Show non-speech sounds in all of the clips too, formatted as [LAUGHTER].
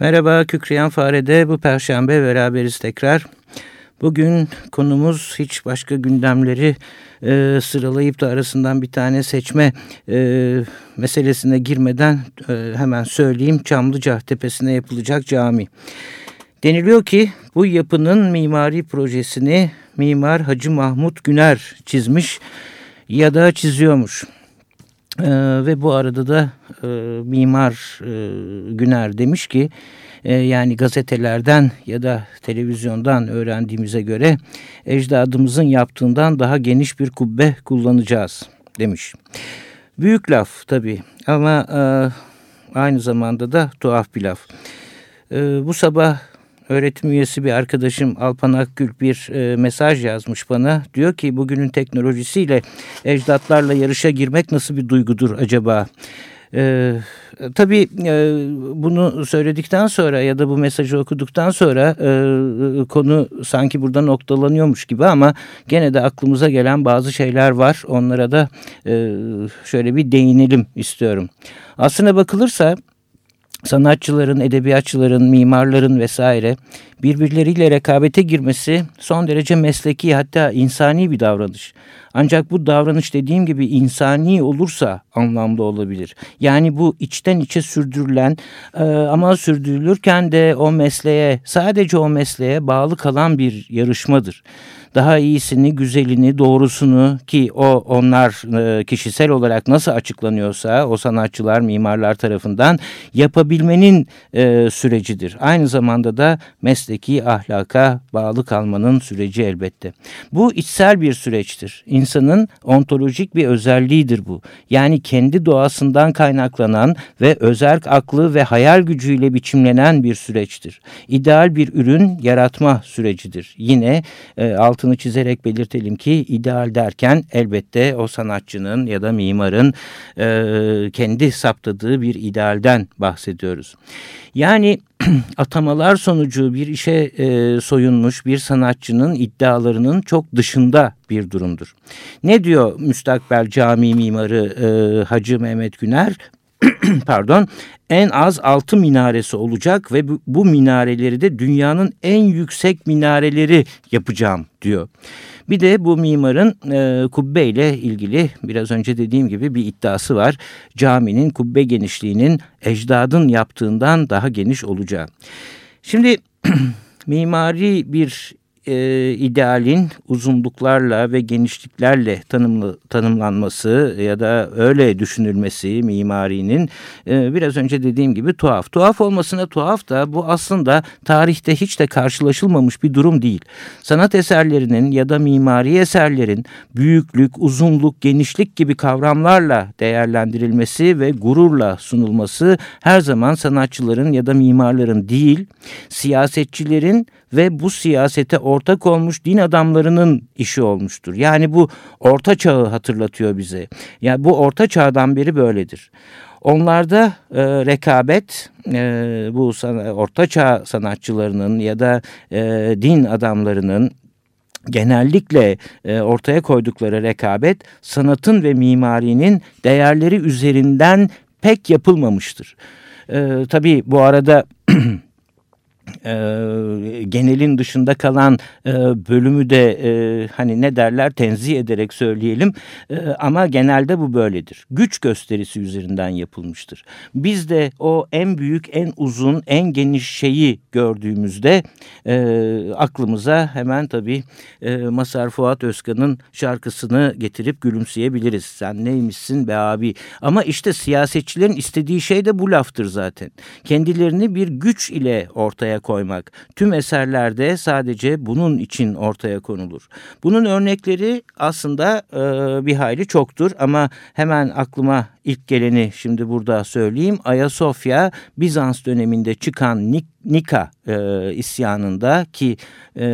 Merhaba Kükreyen Fare'de bu perşembe beraberiz tekrar. Bugün konumuz hiç başka gündemleri e, sıralayıp da arasından bir tane seçme e, meselesine girmeden e, hemen söyleyeyim Çamlıca Tepesi'ne yapılacak cami. Deniliyor ki bu yapının mimari projesini mimar Hacı Mahmut Güner çizmiş ya da çiziyormuş. Ee, ve bu arada da e, Mimar e, Güner demiş ki e, yani gazetelerden ya da televizyondan öğrendiğimize göre ecdadımızın yaptığından daha geniş bir kubbe kullanacağız demiş. Büyük laf tabii ama e, aynı zamanda da tuhaf bir laf. E, bu sabah öğretim üyesi bir arkadaşım Alpan Akgül bir e, mesaj yazmış bana. Diyor ki bugünün teknolojisiyle ecdatlarla yarışa girmek nasıl bir duygudur acaba? Ee, tabii e, bunu söyledikten sonra ya da bu mesajı okuduktan sonra e, konu sanki burada noktalanıyormuş gibi ama gene de aklımıza gelen bazı şeyler var. Onlara da e, şöyle bir değinelim istiyorum. Aslına bakılırsa sanatçıların, edebiyatçıların, mimarların vesaire birbirleriyle rekabete girmesi son derece mesleki hatta insani bir davranış. Ancak bu davranış dediğim gibi insani olursa anlamda olabilir. Yani bu içten içe sürdürülen e, ama sürdürülürken de o mesleğe sadece o mesleğe bağlı kalan bir yarışmadır daha iyisini, güzelini, doğrusunu ki o onlar e, kişisel olarak nasıl açıklanıyorsa o sanatçılar, mimarlar tarafından yapabilmenin e, sürecidir. Aynı zamanda da mesleki ahlaka bağlı kalmanın süreci elbette. Bu içsel bir süreçtir. İnsanın ontolojik bir özelliğidir bu. Yani kendi doğasından kaynaklanan ve özerk aklı ve hayal gücüyle biçimlenen bir süreçtir. İdeal bir ürün yaratma sürecidir. Yine e, altını çizerek belirtelim ki ideal derken elbette o sanatçının ya da mimarın e, kendi saptadığı bir idealden bahsediyoruz. Yani [CLEARS THROAT] atamalar sonucu bir işe e, soyunmuş bir sanatçının iddialarının çok dışında bir durumdur. Ne diyor müstakbel cami mimarı e, Hacı Mehmet Güner? [CLEARS THROAT] pardon en az altı minaresi olacak ve bu minareleri de dünyanın en yüksek minareleri yapacağım diyor. Bir de bu mimarın e, kubbe ile ilgili biraz önce dediğim gibi bir iddiası var. Caminin kubbe genişliğinin ecdadın yaptığından daha geniş olacağı. Şimdi [CLEARS THROAT] mimari bir e, idealin uzunluklarla ve genişliklerle tanımlı, tanımlanması ya da öyle düşünülmesi mimarinin e, biraz önce dediğim gibi tuhaf. Tuhaf olmasına tuhaf da bu aslında tarihte hiç de karşılaşılmamış bir durum değil. Sanat eserlerinin ya da mimari eserlerin büyüklük, uzunluk, genişlik gibi kavramlarla değerlendirilmesi ve gururla sunulması her zaman sanatçıların ya da mimarların değil, siyasetçilerin ve bu siyasete ortak olmuş din adamlarının işi olmuştur. Yani bu orta çağı hatırlatıyor bize. Yani bu orta çağdan beri böyledir. Onlarda e, rekabet e, bu sana, orta çağ sanatçılarının ya da e, din adamlarının genellikle e, ortaya koydukları rekabet sanatın ve mimarinin değerleri üzerinden pek yapılmamıştır. E, tabii bu arada [CLEARS THROAT] e, genelin dışında kalan e, bölümü de e, hani ne derler tenzih ederek söyleyelim e, ama genelde bu böyledir. Güç gösterisi üzerinden yapılmıştır. Biz de o en büyük, en uzun, en geniş şeyi gördüğümüzde e, aklımıza hemen tabii e, Masar Fuat Özkan'ın şarkısını getirip gülümseyebiliriz. Sen neymişsin be abi? Ama işte siyasetçilerin istediği şey de bu laftır zaten. Kendilerini bir güç ile ortaya koymak. Tüm eserlerde sadece bunun için ortaya konulur. Bunun örnekleri aslında e, bir hayli çoktur ama hemen aklıma ilk geleni şimdi burada söyleyeyim. Ayasofya Bizans döneminde çıkan Nik Nika e, isyanında ki e,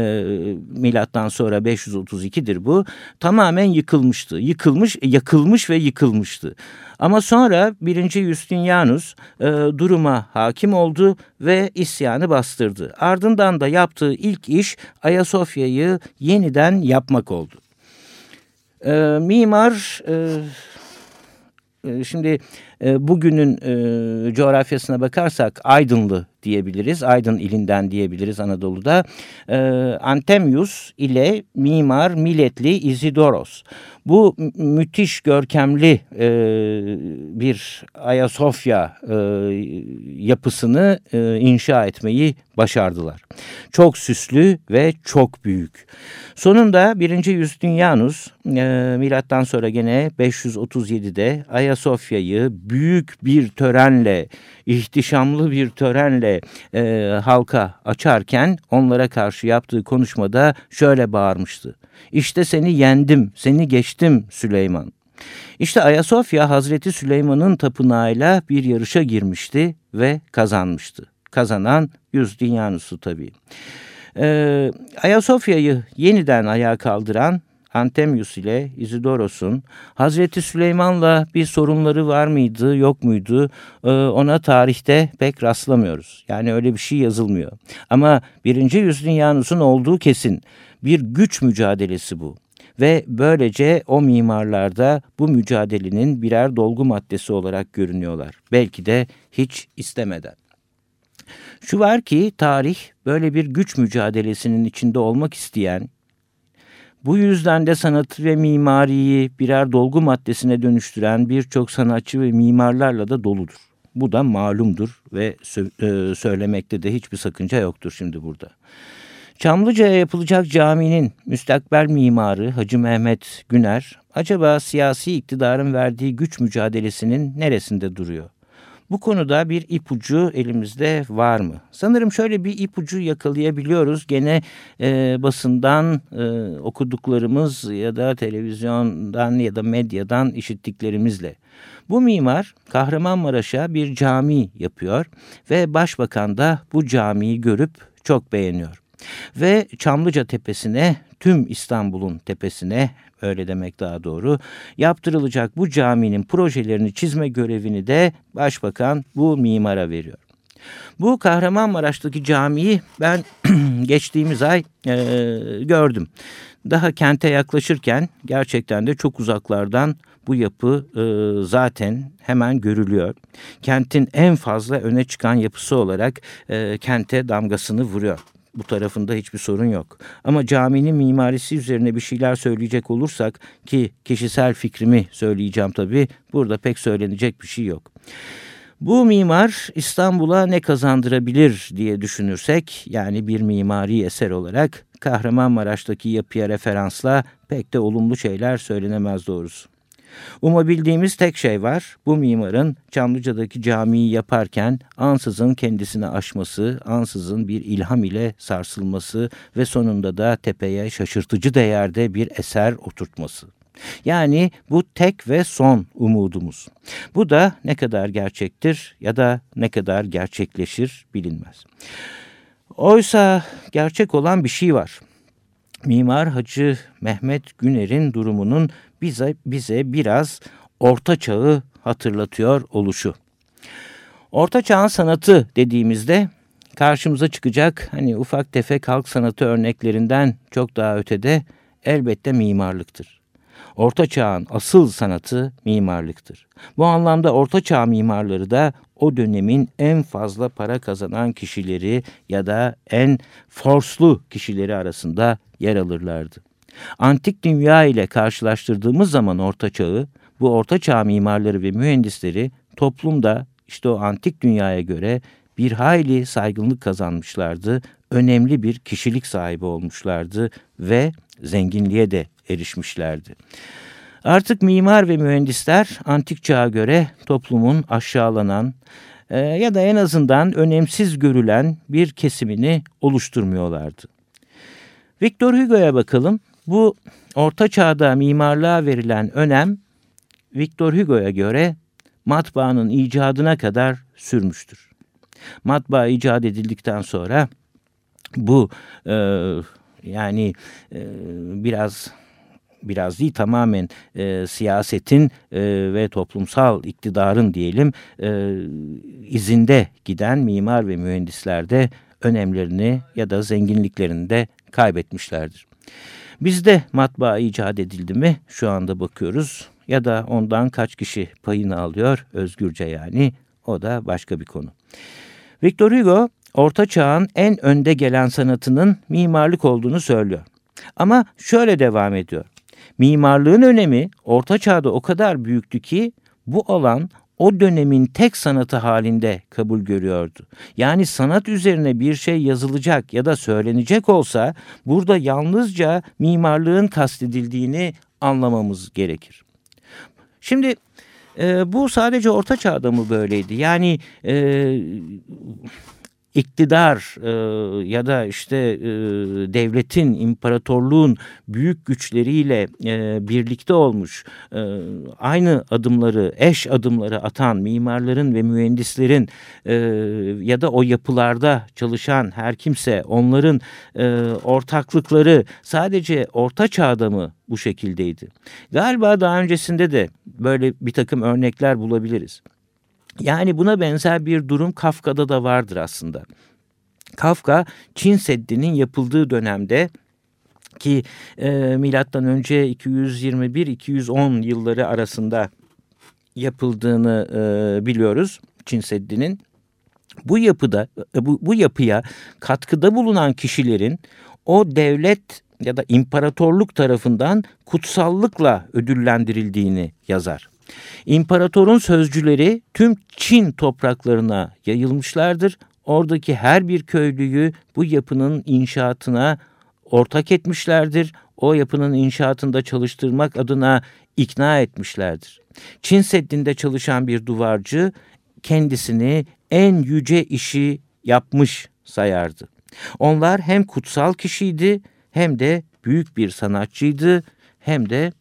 milattan sonra 532'dir bu tamamen yıkılmıştı. Yıkılmış, yakılmış ve yıkılmıştı. Ama sonra 1. Justinianus e, duruma hakim oldu ve isyanı bastırdı. Ardından da yaptığı ilk iş Ayasofya'yı yeniden yapmak oldu. E, mimar... E, e Şimdi e, bugünün e, coğrafyasına bakarsak Aydınlı diyebiliriz. Aydın ilinden diyebiliriz Anadolu'da. E, Antemius ile mimar milletli Isidoros. Bu müthiş görkemli e, bir Ayasofya e, yapısını e, inşa etmeyi başardılar. Çok süslü ve çok büyük. Sonunda 1. Justinianus e, milattan sonra gene 537'de Ayasofya'yı büyük bir törenle, ihtişamlı bir törenle e, halka açarken onlara karşı yaptığı konuşmada şöyle bağırmıştı. İşte seni yendim, seni geçtim Süleyman. İşte Ayasofya Hazreti Süleyman'ın tapınağıyla bir yarışa girmişti ve kazanmıştı. Kazanan Justinianus'u tabii. Ee, Ayasofya'yı yeniden ayağa kaldıran Antemius ile Isidoros'un Hazreti Süleyman'la bir sorunları var mıydı yok muydu ee, ona tarihte pek rastlamıyoruz. Yani öyle bir şey yazılmıyor. Ama birinci Justinianus'un olduğu kesin bir güç mücadelesi bu. Ve böylece o mimarlarda bu mücadelenin birer dolgu maddesi olarak görünüyorlar. Belki de hiç istemeden. Şu var ki tarih böyle bir güç mücadelesinin içinde olmak isteyen bu yüzden de sanatı ve mimariyi birer dolgu maddesine dönüştüren birçok sanatçı ve mimarlarla da doludur. Bu da malumdur ve e, söylemekte de hiçbir sakınca yoktur şimdi burada. Çamlıca'ya yapılacak caminin müstakbel mimarı Hacı Mehmet Güner acaba siyasi iktidarın verdiği güç mücadelesinin neresinde duruyor? Bu konuda bir ipucu elimizde var mı? Sanırım şöyle bir ipucu yakalayabiliyoruz. Gene e, basından e, okuduklarımız ya da televizyondan ya da medyadan işittiklerimizle. Bu mimar Kahramanmaraş'a bir cami yapıyor ve başbakan da bu camiyi görüp çok beğeniyor. Ve Çamlıca Tepesi'ne tüm İstanbul'un tepesine öyle demek daha doğru yaptırılacak bu caminin projelerini çizme görevini de başbakan bu mimara veriyor. Bu Kahramanmaraş'taki camiyi ben [CLEARS THROAT] geçtiğimiz ay e, gördüm. Daha kente yaklaşırken gerçekten de çok uzaklardan bu yapı e, zaten hemen görülüyor. Kentin en fazla öne çıkan yapısı olarak e, kente damgasını vuruyor. Bu tarafında hiçbir sorun yok. Ama caminin mimarisi üzerine bir şeyler söyleyecek olursak ki kişisel fikrimi söyleyeceğim tabii. Burada pek söylenecek bir şey yok. Bu mimar İstanbul'a ne kazandırabilir diye düşünürsek yani bir mimari eser olarak Kahramanmaraş'taki yapıya referansla pek de olumlu şeyler söylenemez doğrusu. Umabildiğimiz tek şey var. Bu mimarın Çamlıca'daki camiyi yaparken ansızın kendisini aşması, ansızın bir ilham ile sarsılması ve sonunda da tepeye şaşırtıcı değerde bir eser oturtması. Yani bu tek ve son umudumuz. Bu da ne kadar gerçektir ya da ne kadar gerçekleşir bilinmez. Oysa gerçek olan bir şey var. Mimar Hacı Mehmet Güner'in durumunun bize, bize biraz orta çağı hatırlatıyor oluşu. Orta çağın sanatı dediğimizde karşımıza çıkacak hani ufak tefek halk sanatı örneklerinden çok daha ötede elbette mimarlıktır. Orta çağın asıl sanatı mimarlıktır. Bu anlamda orta çağ mimarları da o dönemin en fazla para kazanan kişileri ya da en forslu kişileri arasında yer alırlardı. Antik dünya ile karşılaştırdığımız zaman Orta Çağ'ı, bu Orta Çağ mimarları ve mühendisleri toplumda işte o antik dünyaya göre bir hayli saygınlık kazanmışlardı, önemli bir kişilik sahibi olmuşlardı ve zenginliğe de erişmişlerdi. Artık mimar ve mühendisler antik çağa göre toplumun aşağılanan e, ya da en azından önemsiz görülen bir kesimini oluşturmuyorlardı. Victor Hugo'ya bakalım. Bu orta çağda mimarlığa verilen önem Victor Hugo'ya göre matbaanın icadına kadar sürmüştür. Matbaa icat edildikten sonra bu e, yani e, biraz biraz değil tamamen e, siyasetin e, ve toplumsal iktidarın diyelim e, izinde giden mimar ve mühendisler de önemlerini ya da zenginliklerini de kaybetmişlerdir. Bizde matbaa icat edildi mi şu anda bakıyoruz ya da ondan kaç kişi payını alıyor özgürce yani o da başka bir konu. Victor Hugo Orta Çağ'ın en önde gelen sanatının mimarlık olduğunu söylüyor. Ama şöyle devam ediyor. Mimarlığın önemi Orta Çağ'da o kadar büyüktü ki bu alan o dönemin tek sanatı halinde kabul görüyordu. Yani sanat üzerine bir şey yazılacak ya da söylenecek olsa burada yalnızca mimarlığın kastedildiğini anlamamız gerekir. Şimdi e, bu sadece Orta Çağ'da mı böyleydi? Yani e, iktidar e, ya da işte e, devletin, imparatorluğun büyük güçleriyle e, birlikte olmuş e, aynı adımları, eş adımları atan mimarların ve mühendislerin e, ya da o yapılarda çalışan her kimse onların e, ortaklıkları sadece orta çağda mı bu şekildeydi? Galiba daha öncesinde de böyle bir takım örnekler bulabiliriz. Yani buna benzer bir durum Kafka'da da vardır aslında. Kafka Çin Seddi'nin yapıldığı dönemde ki e, milattan önce 221-210 yılları arasında yapıldığını e, biliyoruz Çin Seddi'nin. Bu yapıda e, bu, bu yapıya katkıda bulunan kişilerin o devlet ya da imparatorluk tarafından kutsallıkla ödüllendirildiğini yazar. İmparatorun sözcüleri tüm Çin topraklarına yayılmışlardır. Oradaki her bir köylüyü bu yapının inşaatına ortak etmişlerdir. O yapının inşaatında çalıştırmak adına ikna etmişlerdir. Çin Seddi'nde çalışan bir duvarcı kendisini en yüce işi yapmış sayardı. Onlar hem kutsal kişiydi hem de büyük bir sanatçıydı hem de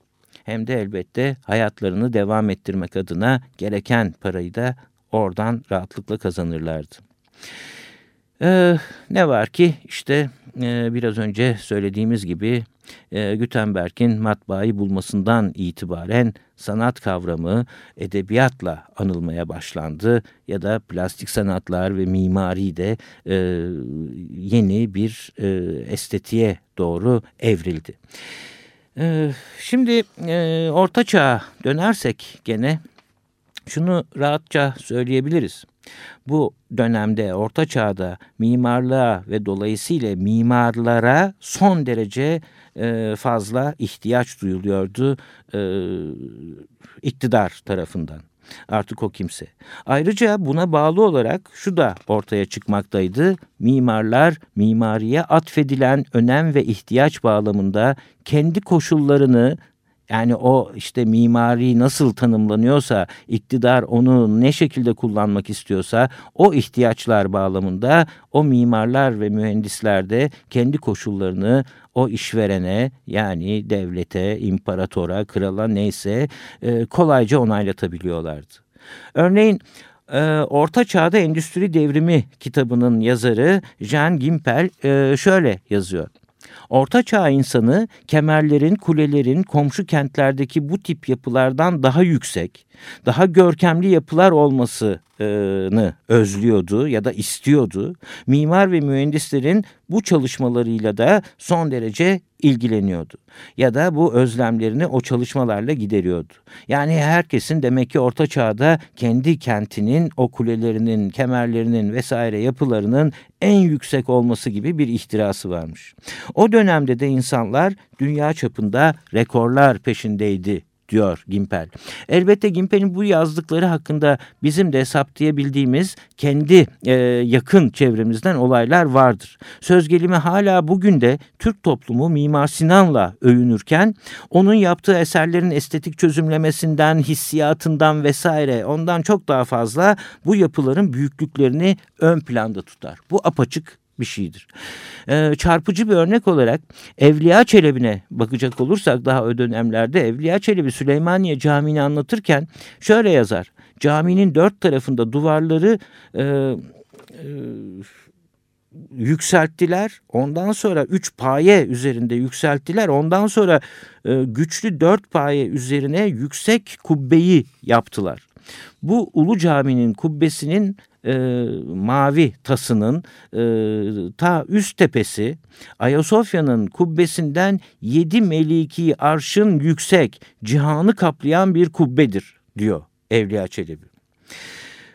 hem de elbette hayatlarını devam ettirmek adına gereken parayı da oradan rahatlıkla kazanırlardı. Ee, ne var ki işte e, biraz önce söylediğimiz gibi e, Gutenberg'in matbaayı bulmasından itibaren sanat kavramı edebiyatla anılmaya başlandı ya da plastik sanatlar ve mimari de e, yeni bir e, estetiğe doğru evrildi. Ee, şimdi e, Orta Çağ'a dönersek gene şunu rahatça söyleyebiliriz. Bu dönemde Orta Çağ'da mimarlığa ve dolayısıyla mimarlara son derece e, fazla ihtiyaç duyuluyordu e, iktidar tarafından. Artık o kimse. Ayrıca buna bağlı olarak şu da ortaya çıkmaktaydı. Mimarlar mimariye atfedilen önem ve ihtiyaç bağlamında kendi koşullarını yani o işte mimari nasıl tanımlanıyorsa, iktidar onu ne şekilde kullanmak istiyorsa o ihtiyaçlar bağlamında o mimarlar ve mühendisler de kendi koşullarını o işverene yani devlete, imparatora, krala neyse e, kolayca onaylatabiliyorlardı. Örneğin e, Orta Çağ'da Endüstri Devrimi kitabının yazarı Jean Gimpel e, şöyle yazıyor. Orta Çağ insanı kemerlerin, kulelerin, komşu kentlerdeki bu tip yapılardan daha yüksek, daha görkemli yapılar olmasını özlüyordu ya da istiyordu. Mimar ve mühendislerin bu çalışmalarıyla da son derece ilgileniyordu. Ya da bu özlemlerini o çalışmalarla gideriyordu. Yani herkesin demek ki orta çağda kendi kentinin o kulelerinin, kemerlerinin vesaire yapılarının en yüksek olması gibi bir ihtirası varmış. O dönemde de insanlar dünya çapında rekorlar peşindeydi diyor Gimpel. Elbette Gimpel'in bu yazdıkları hakkında bizim de saptayabildiğimiz kendi e, yakın çevremizden olaylar vardır. Söz gelimi hala bugün de Türk toplumu Mimar Sinan'la övünürken onun yaptığı eserlerin estetik çözümlemesinden, hissiyatından vesaire ondan çok daha fazla bu yapıların büyüklüklerini ön planda tutar. Bu apaçık bir şeydir. Ee, çarpıcı bir örnek olarak Evliya Çelebi'ne bakacak olursak daha o dönemlerde Evliya Çelebi Süleymaniye Camii'ni anlatırken şöyle yazar. caminin dört tarafında duvarları e, e, yükselttiler. Ondan sonra üç paye üzerinde yükselttiler. Ondan sonra e, güçlü dört paye üzerine yüksek kubbeyi yaptılar. Bu Ulu Cami'nin kubbesinin e, mavi tasının e, ta üst tepesi Ayasofya'nın kubbesinden yedi meliki arşın yüksek cihanı kaplayan bir kubbedir diyor Evliya Çelebi.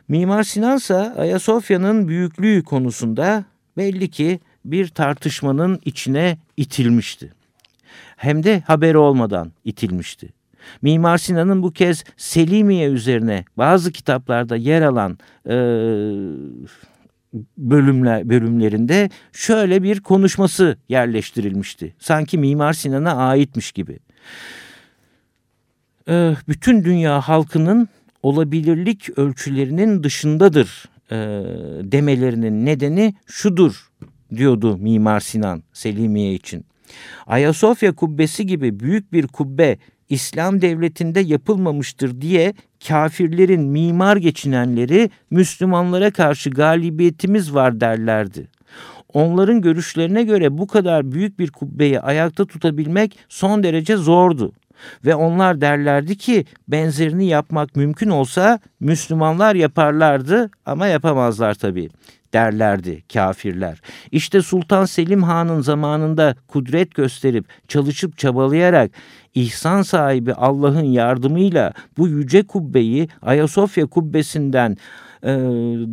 Mimar Sinan ise Ayasofya'nın büyüklüğü konusunda belli ki bir tartışmanın içine itilmişti. Hem de haberi olmadan itilmişti. Mimar Sinan'ın bu kez Selimiye üzerine bazı kitaplarda yer alan e, bölümler bölümlerinde şöyle bir konuşması yerleştirilmişti. Sanki Mimar Sinan'a aitmiş gibi. E, bütün dünya halkının olabilirlik ölçülerinin dışındadır e, demelerinin nedeni şudur diyordu Mimar Sinan Selimiye için. Ayasofya kubbesi gibi büyük bir kubbe İslam devletinde yapılmamıştır diye kafirlerin mimar geçinenleri Müslümanlara karşı galibiyetimiz var derlerdi. Onların görüşlerine göre bu kadar büyük bir kubbeyi ayakta tutabilmek son derece zordu. Ve onlar derlerdi ki benzerini yapmak mümkün olsa Müslümanlar yaparlardı ama yapamazlar tabii derlerdi kafirler. İşte Sultan Selim Han'ın zamanında kudret gösterip çalışıp çabalayarak ihsan sahibi Allah'ın yardımıyla bu yüce kubbeyi Ayasofya kubbesinden e,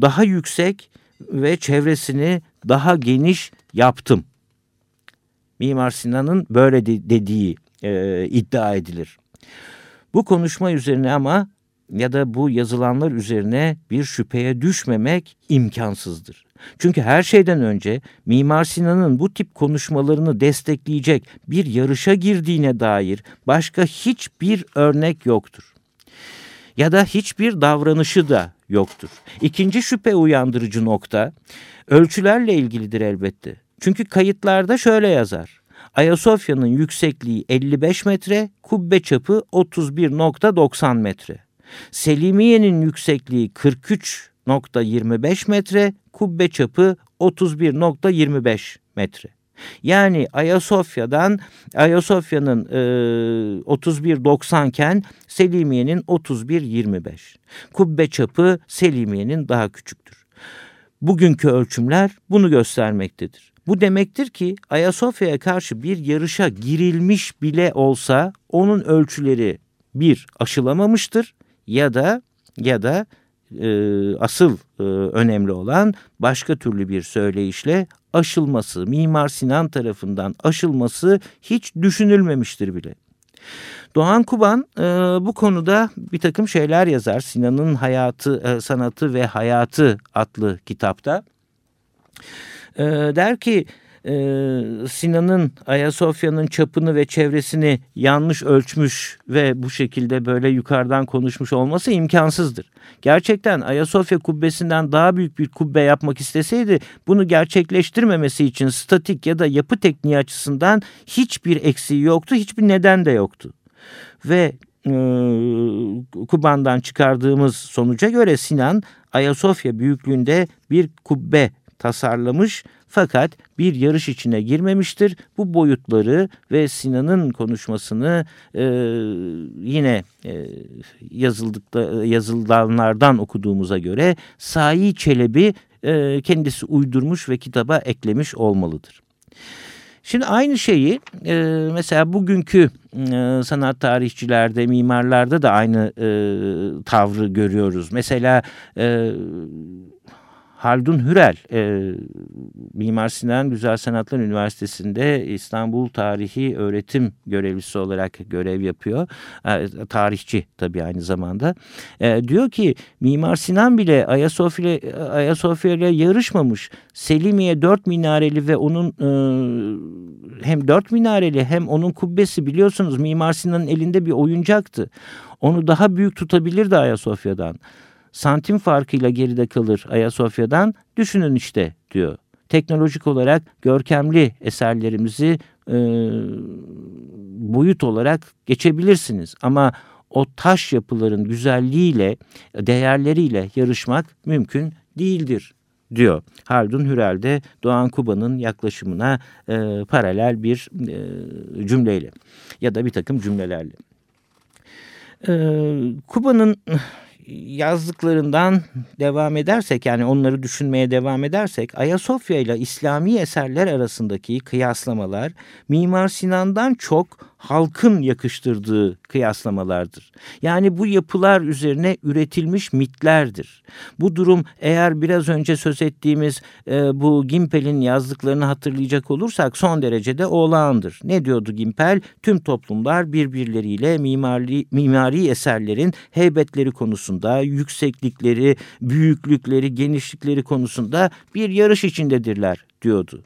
daha yüksek ve çevresini daha geniş yaptım. Mimar Sinan'ın böyle de, dediği e, iddia edilir. Bu konuşma üzerine ama ya da bu yazılanlar üzerine bir şüpheye düşmemek imkansızdır. Çünkü her şeyden önce Mimar Sinan'ın bu tip konuşmalarını destekleyecek bir yarışa girdiğine dair başka hiçbir örnek yoktur. Ya da hiçbir davranışı da yoktur. İkinci şüphe uyandırıcı nokta ölçülerle ilgilidir elbette. Çünkü kayıtlarda şöyle yazar. Ayasofya'nın yüksekliği 55 metre, kubbe çapı 31.90 metre. Selimiye'nin yüksekliği 43.25 metre, kubbe çapı 31.25 metre. Yani Ayasofya'dan Ayasofya'nın e, 31.90 iken Selimiye'nin 31.25. Kubbe çapı Selimiye'nin daha küçüktür. Bugünkü ölçümler bunu göstermektedir. Bu demektir ki Ayasofya'ya karşı bir yarışa girilmiş bile olsa onun ölçüleri bir aşılamamıştır ya da ya da e, asıl e, önemli olan başka türlü bir söyleyişle aşılması, Mimar Sinan tarafından aşılması hiç düşünülmemiştir bile. Doğan Kuban e, bu konuda bir takım şeyler yazar. Sinan'ın hayatı, e, sanatı ve hayatı adlı kitapta. E, der ki e, Sinan'ın Ayasofya'nın çapını ve çevresini yanlış ölçmüş ve bu şekilde böyle yukarıdan konuşmuş olması imkansızdır. Gerçekten Ayasofya kubbesinden daha büyük bir kubbe yapmak isteseydi bunu gerçekleştirmemesi için statik ya da yapı tekniği açısından hiçbir eksiği yoktu, hiçbir neden de yoktu. Ve e, Kuban'dan çıkardığımız sonuca göre Sinan Ayasofya büyüklüğünde bir kubbe tasarlamış fakat bir yarış içine girmemiştir. Bu boyutları ve Sinan'ın konuşmasını e, yine e, yazıldıkta, yazılanlardan okuduğumuza göre Sayi Çelebi e, kendisi uydurmuş ve kitaba eklemiş olmalıdır. Şimdi aynı şeyi e, mesela bugünkü e, sanat tarihçilerde, mimarlarda da aynı e, tavrı görüyoruz. Mesela e, Haldun Hürel, e, Mimar Sinan Güzel Sanatlar Üniversitesi'nde İstanbul Tarihi Öğretim Görevlisi olarak görev yapıyor. E, tarihçi tabii aynı zamanda. E, diyor ki Mimar Sinan bile Ayasofya, Ayasofya ile yarışmamış. Selimiye dört minareli ve onun e, hem dört minareli hem onun kubbesi biliyorsunuz Mimar Sinan'ın elinde bir oyuncaktı. Onu daha büyük tutabilirdi Ayasofya'dan santim farkıyla geride kalır Ayasofya'dan düşünün işte diyor. Teknolojik olarak görkemli eserlerimizi e, boyut olarak geçebilirsiniz ama o taş yapıların güzelliğiyle, değerleriyle yarışmak mümkün değildir diyor. Haldun Hürel de Doğan Kuba'nın yaklaşımına e, paralel bir e, cümleyle ya da bir takım cümlelerle. E, Kuba'nın yazdıklarından devam edersek yani onları düşünmeye devam edersek Ayasofya ile İslami eserler arasındaki kıyaslamalar Mimar Sinan'dan çok halkın yakıştırdığı kıyaslamalardır. Yani bu yapılar üzerine üretilmiş mitlerdir. Bu durum eğer biraz önce söz ettiğimiz e, bu Gimpel'in yazdıklarını hatırlayacak olursak son derecede olağandır. Ne diyordu Gimpel? Tüm toplumlar birbirleriyle mimari, mimari eserlerin heybetleri konusunda, yükseklikleri, büyüklükleri, genişlikleri konusunda bir yarış içindedirler diyordu.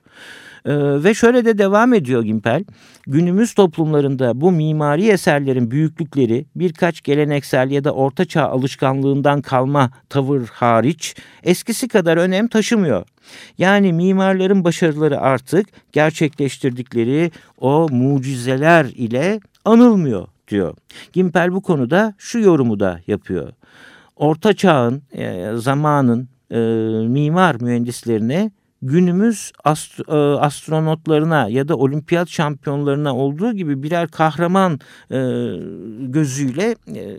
Ee, ve şöyle de devam ediyor Gimpel. Günümüz toplumlarında bu mimari eserlerin büyüklükleri birkaç geleneksel ya da ortaçağ alışkanlığından kalma tavır hariç eskisi kadar önem taşımıyor. Yani mimarların başarıları artık gerçekleştirdikleri o mucizeler ile anılmıyor diyor. Gimpel bu konuda şu yorumu da yapıyor. Orta çağın, e, zamanın e, mimar mühendislerine günümüz ast e, astronotlarına ya da olimpiyat şampiyonlarına olduğu gibi birer kahraman e, gözüyle e,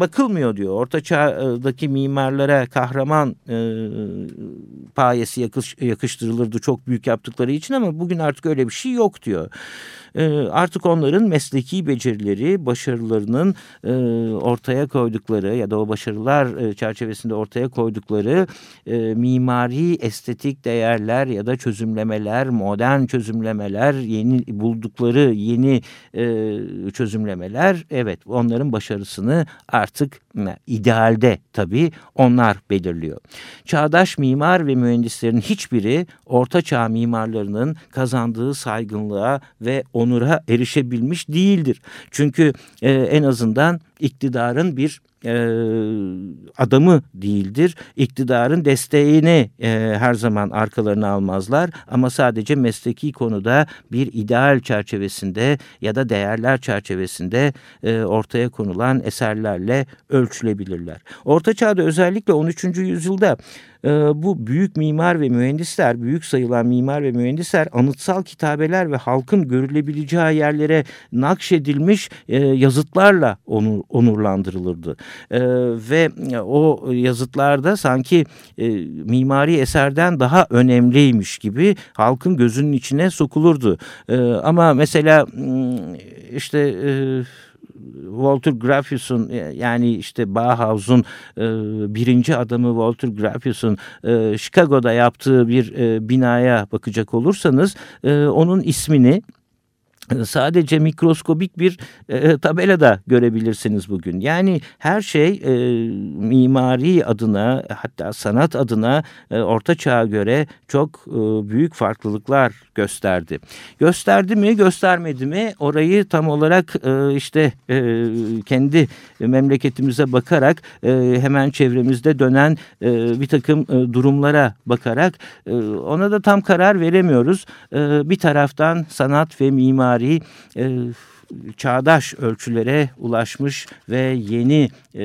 bakılmıyor diyor. Orta çağdaki mimarlara kahraman e, payesi yakış, yakıştırılırdı çok büyük yaptıkları için ama bugün artık öyle bir şey yok diyor. E, artık onların mesleki becerileri, başarılarının e, ortaya koydukları ya da o başarılar e, çerçevesinde ortaya koydukları e, mimari estetik değerler ya da çözümlemeler, modern çözümlemeler, yeni buldukları yeni çözümlemeler evet onların başarısını artık idealde tabii onlar belirliyor. Çağdaş mimar ve mühendislerin hiçbiri orta çağ mimarlarının kazandığı saygınlığa ve onura erişebilmiş değildir. Çünkü e, en azından iktidarın bir e, adamı değildir. İktidarın desteğini e, her zaman arkalarına almazlar ama sadece mesleki konuda bir ideal çerçevesinde ya da değerler çerçevesinde e, ortaya konulan eserlerle ölçülebilirler. Orta Çağ'da özellikle 13. yüzyılda bu büyük mimar ve mühendisler, büyük sayılan mimar ve mühendisler anıtsal kitabeler ve halkın görülebileceği yerlere nakşedilmiş e, yazıtlarla onur, onurlandırılırdı. E, ve o yazıtlarda sanki e, mimari eserden daha önemliymiş gibi halkın gözünün içine sokulurdu. E, ama mesela işte... Walter Gropius'un e, yani işte Bauhaus'un e, birinci adamı Walter Gropius'un e, Chicago'da yaptığı bir e, binaya bakacak olursanız e, onun ismini sadece mikroskobik bir e, tabelada görebilirsiniz bugün. Yani her şey e, mimari adına hatta sanat adına e, orta çağa göre çok e, büyük farklılıklar gösterdi. Gösterdi mi göstermedi mi orayı tam olarak e, işte e, kendi memleketimize bakarak e, hemen çevremizde dönen e, bir takım e, durumlara bakarak e, ona da tam karar veremiyoruz. E, bir taraftan sanat ve mimari e, çağdaş ölçülere ulaşmış ve yeni e,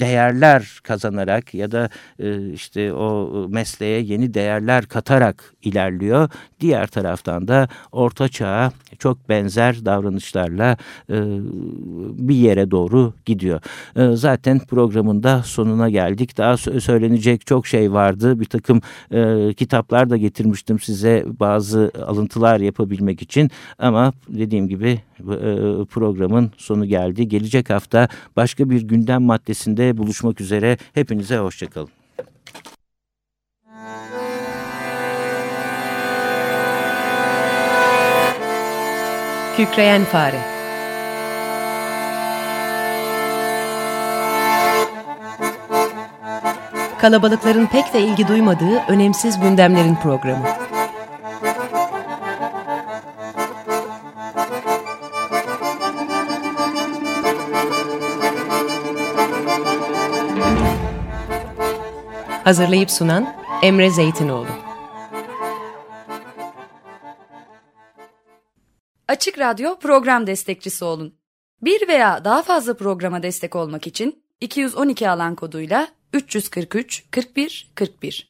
değerler kazanarak ya da e, işte o mesleğe yeni değerler katarak ilerliyor. Diğer taraftan da orta çağa çok benzer davranışlarla e, bir yere doğru gidiyor. E, zaten programında sonuna geldik. Daha söylenecek çok şey vardı. Bir takım e, kitaplar da getirmiştim size bazı alıntılar yapabilmek için. Ama dediğim gibi programın sonu geldi. Gelecek hafta başka bir gündem maddesinde buluşmak üzere. Hepinize hoşçakalın. Kükreyen Fare Kalabalıkların pek de ilgi duymadığı önemsiz gündemlerin programı. Hazırlayıp sunan Emre Zeytinoğlu. Açık Radyo program destekçisi olun Bir veya daha fazla programa destek olmak için 212 alan koduyla 343 41 41